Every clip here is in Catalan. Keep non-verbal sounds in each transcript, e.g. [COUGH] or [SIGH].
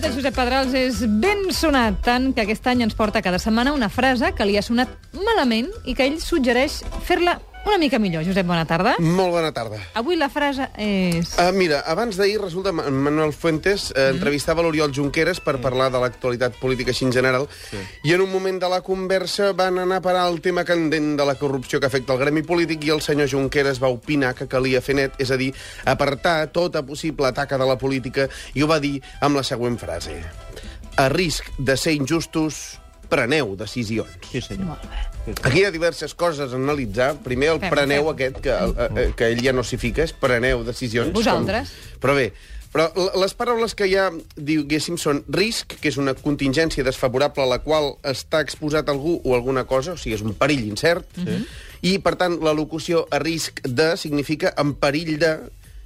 poeta Josep Pedrals és ben sonat, tant que aquest any ens porta cada setmana una frase que li ha sonat malament i que ell suggereix fer-la una mica millor. Josep, bona tarda. Molt bona tarda. Avui la frase és... Uh, mira, abans d'ahir, resulta, Ma- Manuel Fuentes uh, entrevistava l'Oriol Junqueras per parlar de l'actualitat política així en general, i en un moment de la conversa van anar a parar el tema candent de la corrupció que afecta el gremi polític i el senyor Junqueras va opinar que calia fer net, és a dir, apartar tota possible taca de la política, i ho va dir amb la següent frase. A risc de ser injustos, preneu decisions. Sí, senyor. Aquí hi ha diverses coses a analitzar. Primer, el Fem, preneu fem. aquest, que, eh, eh, que ell ja no s'hi fica, és preneu decisions. Vosaltres. Com... Però bé, però les paraules que ja, diguéssim, són risc, que és una contingència desfavorable a la qual està exposat algú o alguna cosa, o sigui, és un perill incert, sí. i, per tant, la locució a risc de significa en perill de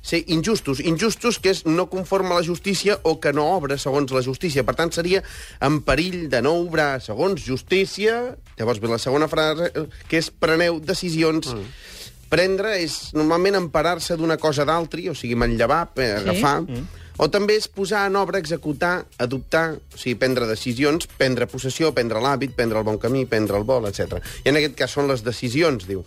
ser injustos. Injustos que és no conforme a la justícia o que no obra segons la justícia. Per tant, seria en perill de no obrar segons justícia. Llavors ve la segona frase, eh, que és preneu decisions. Mm. Prendre és normalment emparar-se d'una cosa d'altri, o sigui, manllevar, eh, agafar... Mm. O també és posar en obra, executar, adoptar, o sigui, prendre decisions, prendre possessió, prendre l'hàbit, prendre el bon camí, prendre el vol, etc. I en aquest cas són les decisions, diu.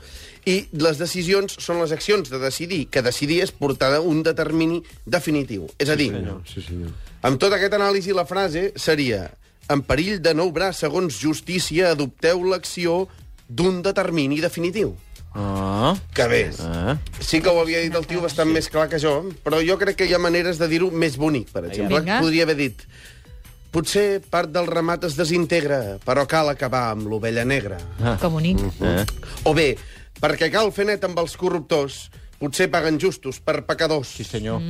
I les decisions són les accions de decidir, que decidir és portar un determini definitiu. És a dir, Sí, senyor. amb tot aquest anàlisi, la frase seria en perill de no obrar segons justícia, adopteu l'acció d'un determini definitiu. Ah. Que bé. Ah. Sí que ho havia dit el tio bastant més clar que jo, però jo crec que hi ha maneres de dir-ho més bonic, per exemple. Vinga. Podria haver dit potser part del ramat es desintegra, però cal acabar amb l'ovella negra. Que bonic. Eh? O bé, perquè cal fer net amb els corruptors, potser paguen justos per pecadors. Sí, senyor.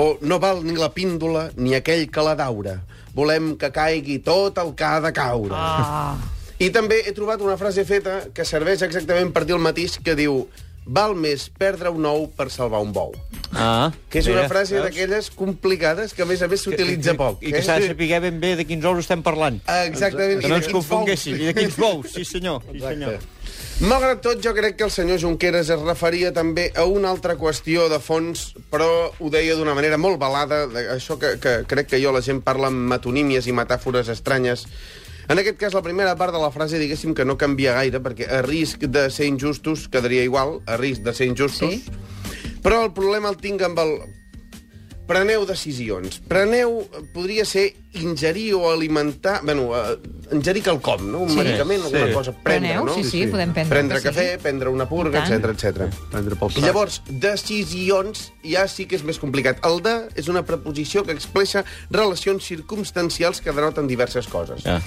O no val ni la píndola ni aquell que la daura. Volem que caigui tot el que ha de caure. Ah. I també he trobat una frase feta que serveix exactament per dir el mateix, que diu val més perdre un ou per salvar un bou. Ah. Que és una frase d'aquelles complicades que, a més a més, s'utilitza poc. I que eh? s'ha de saber ben bé de quins ous estem parlant. Exactament. Que no ens bous. I de quins bous, sí senyor. Sí, senyor. Malgrat tot, jo crec que el senyor Junqueras es referia també a una altra qüestió de fons, però ho deia d'una manera molt balada, això que, que crec que jo la gent parla amb metonímies i metàfores estranyes. En aquest cas, la primera part de la frase, diguéssim que no canvia gaire, perquè a risc de ser injustos quedaria igual, a risc de ser injustos, Sí. però el problema el tinc amb el... Preneu decisions. Preneu, podria ser ingerir o alimentar... Bueno, uh, ingerir quelcom, no? Un Sí. medicament, alguna Sí. cosa. Prendre, Preneu, no? sí, sí, podem prendre Prendre cafè, sigui. prendre una purga, etc etc. Prendre pel I llavors, decisions ja sí que és més complicat. El de és una preposició que expressa relacions circumstancials que denoten diverses coses. Ja.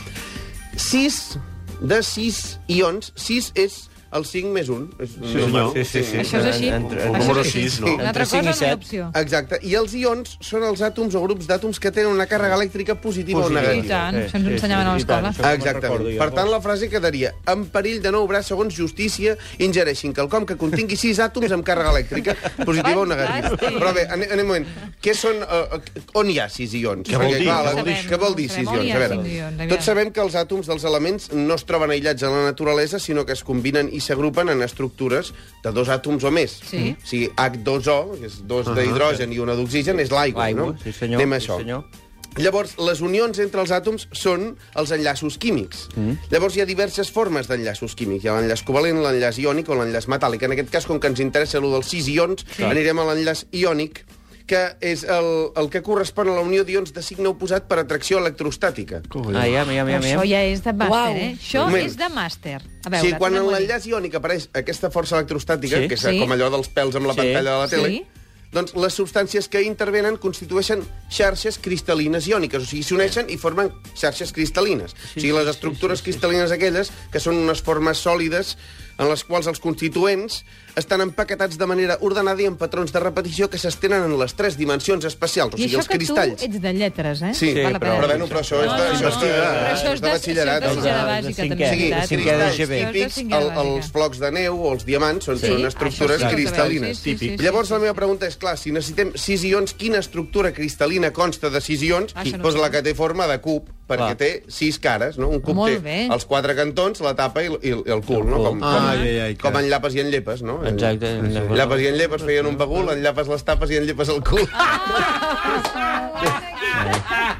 Sis de sis ions, sis és el 5 més 1. És Sí, senyor. Sí, sí, sí. Això és així. Entre- el número així. sis, no? Una altra cosa i set. opció. Exacte. I els ions són els àtoms o grups d'àtoms que tenen una càrrega elèctrica positiva, Positiva. o I negativa. tant, això ens ho ensenyaven a i l'escola. Exactament. Per tant, la frase quedaria en perill de no obrar segons justícia ingereixin quelcom que contingui sis àtoms amb càrrega elèctrica, positiva o negativa. Però bé, anem, anem un moment. Què són, uh, on hi ha sis ions? Què vol dir? clar, Què vol dir? Què vol dir Sabem sis on hi ions? ha A veure, tots sabem que els àtoms dels elements no es troben aïllats a la naturalesa, sinó que es combinen i s'agrupen en estructures de dos àtoms o més. Sí. O sigui, H2O, que és dos d'hidrogen i una d'oxigen, és l'aigua, L'aigua, no? sí senyor. Anem a sí, això. senyor. Llavors, les unions entre els àtoms són els enllaços químics. Mm. Llavors, hi ha diverses formes d'enllaços químics. Hi ha l'enllaç covalent, l'enllaç iònic o l'enllaç metàl·lic. En aquest cas, com que ens interessa el dels sis ions, sí. anirem a l'enllaç iònic, que és el, el que correspon a la unió d'ions de signe oposat per atracció electrostàtica. Ah, ja, ja, ja, Això ja. ja és de màster, Uau. eh? Això Moment. és de màster. A veure, sí, quan en l'enllaç iònic apareix aquesta força electrostàtica, Sí. que és Sí. com allò dels pèls amb la Sí. pantalla de la tele, Sí. doncs les substàncies que intervenen constitueixen xarxes cristal·lines iòniques, o sigui, s'uneixen i formen xarxes cristal·lines. o sigui, les estructures cristal·lines aquelles, que són unes formes sòlides en les quals els constituents estan empaquetats de manera ordenada i en patrons de repetició que s'estenen en les tres dimensions espacials, o I sigui, això els que cristalls. tu ets de lletres, eh? Sí, la però- però, bueno, però això és de, No, no, això és de, no, això és de batxillerat. Això és de bàsica, també, Sí, veritat. cinquè cristalls. Això típics, el, els blocs de neu o els diamants són, Sí, són això estructures sí que cristal·lines. sí, sí, sí, sí, Llavors sí. la meva pregunta és, clar, si necessitem sis ions, quina estructura cristal·lina consta de sis ions? Ah, això doncs la que té forma de cub. Perquè Clar. té sis cares, no? Un cup Molt té bé. els quatre cantons, la tapa i, i, i el cul, no? cul. Com, Ai, com, ai, ai, com que- en llapes i en llepes, no? Exacte. Llapes i en llepes feien un bagul, en llapes les tapes i en llepes el cul. [LAUGHS]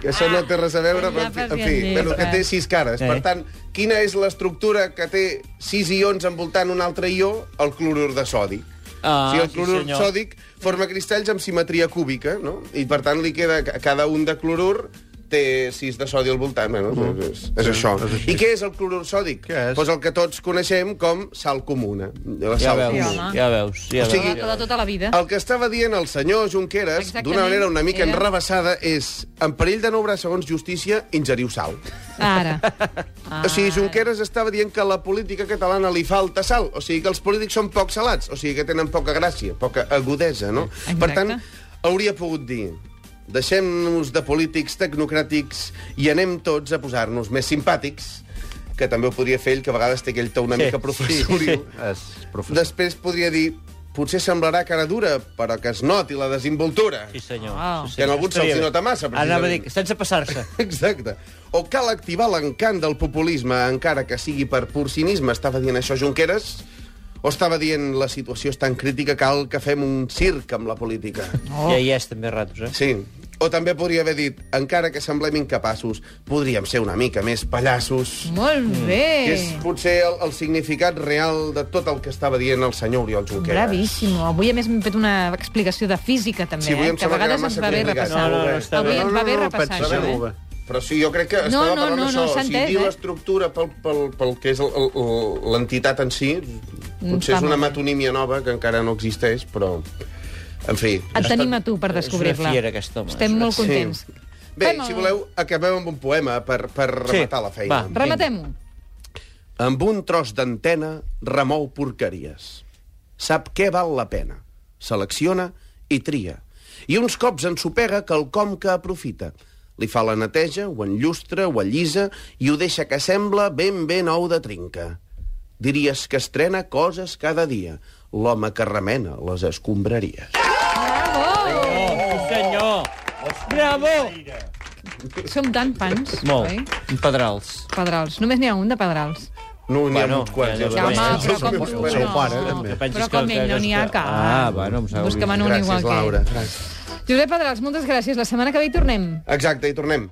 que això no té res a veure, però, en fi, Llapes en fi en bueno, que té sis cares. Eh. Per tant, quina és l'estructura que té sis ions envoltant un altre ió? El clorur de sodi. Ah, o sigui, el sí, clorur senyor. sòdic forma cristalls amb simetria cúbica, no? I, per tant, li queda a cada un de clorur té sis de sodi al voltant. Bueno, és, és, és això. és així. I què és el clorur sòdic? Què és? Pues el que tots coneixem com sal comuna. La Ja sal veus, Sí, comuna. ja veus. Ja O sigui, veus. De, tota la vida. El que estava dient el senyor Junqueras, d'una manera una mica Era- és en perill de no obrar segons justícia, ingeriu sal. Ara. Ah. [LAUGHS] O sigui, Junqueras estava dient que a la política catalana li falta sal. O sigui, que els polítics són poc salats. O sigui, que tenen poca gràcia, poca agudesa, no? Exacte. Per tant, hauria pogut dir deixem-nos de polítics tecnocràtics i anem tots a posar-nos més simpàtics, que també ho podria fer ell, que a vegades té aquell to una Sí, mica professoril. És professor. Després podria dir potser semblarà cara dura, però que es noti la desinvoltura. Sí, senyor. Wow. Sí, Que en alguns se'ls nota massa, Anava a precisament. dir, sense passar-se. [LAUGHS] Exacte. O cal activar l'encant del populisme, encara que sigui per pur cinisme. Estava dient això Junqueras? O estava dient la situació és tan crítica cal que fem un circ amb la política? Oh. Ja hi és, també, ratos, eh? Sí. O també podria haver dit, encara que semblem incapaços, podríem ser una mica més pallassos. Molt bé. Que és potser el, el significat real de tot el que estava dient el senyor Oriol Junqueras. Bravíssimo. Avui, a més, hem fet una explicació de física, també, Sí, avui eh? em que a sembla que vegades era ens massa va bé repassar. No, no, no, està Avui bé. ens va bé repassar pensa això, eh? Però sí, jo crec que No, estava no, parlant no, d'això. no, s'ha o sigui, dir eh? l'estructura pel, pel, pel que és l'entitat en si, potser és una bé. metonímia nova que encara no existeix, però... En fi. Et tenim a tu per descobrir-la. Estem molt contents. Sí. Bé, Fem si el- voleu, acabem amb un poema per, per rematar la feina. va. Rematem-ho. Amb un tros d'antena remou porqueries. Sap què val la pena. Selecciona i tria. I uns cops ensopega quelcom que aprofita. Li fa la neteja, ho enllustra, ho allisa i ho deixa que sembla ben ben nou de trinca. Diries que estrena coses cada dia. L'home que remena les escombraries. Oh, sí, senyor! Bravo! Som tan fans, Molt. oi? Pedrals. Pedrals. Només n'hi ha un de pedrals. No, n'hi ha Bueno, uns quants. ja, ja ja, però com tu, seu no. pare, també. Però com ell no n'hi ha cap. Ah, bueno, em sembla en un igual que Laura. ell. Gràcies. Josep Pedrals, moltes gràcies. La setmana que ve hi tornem. Exacte, i tornem.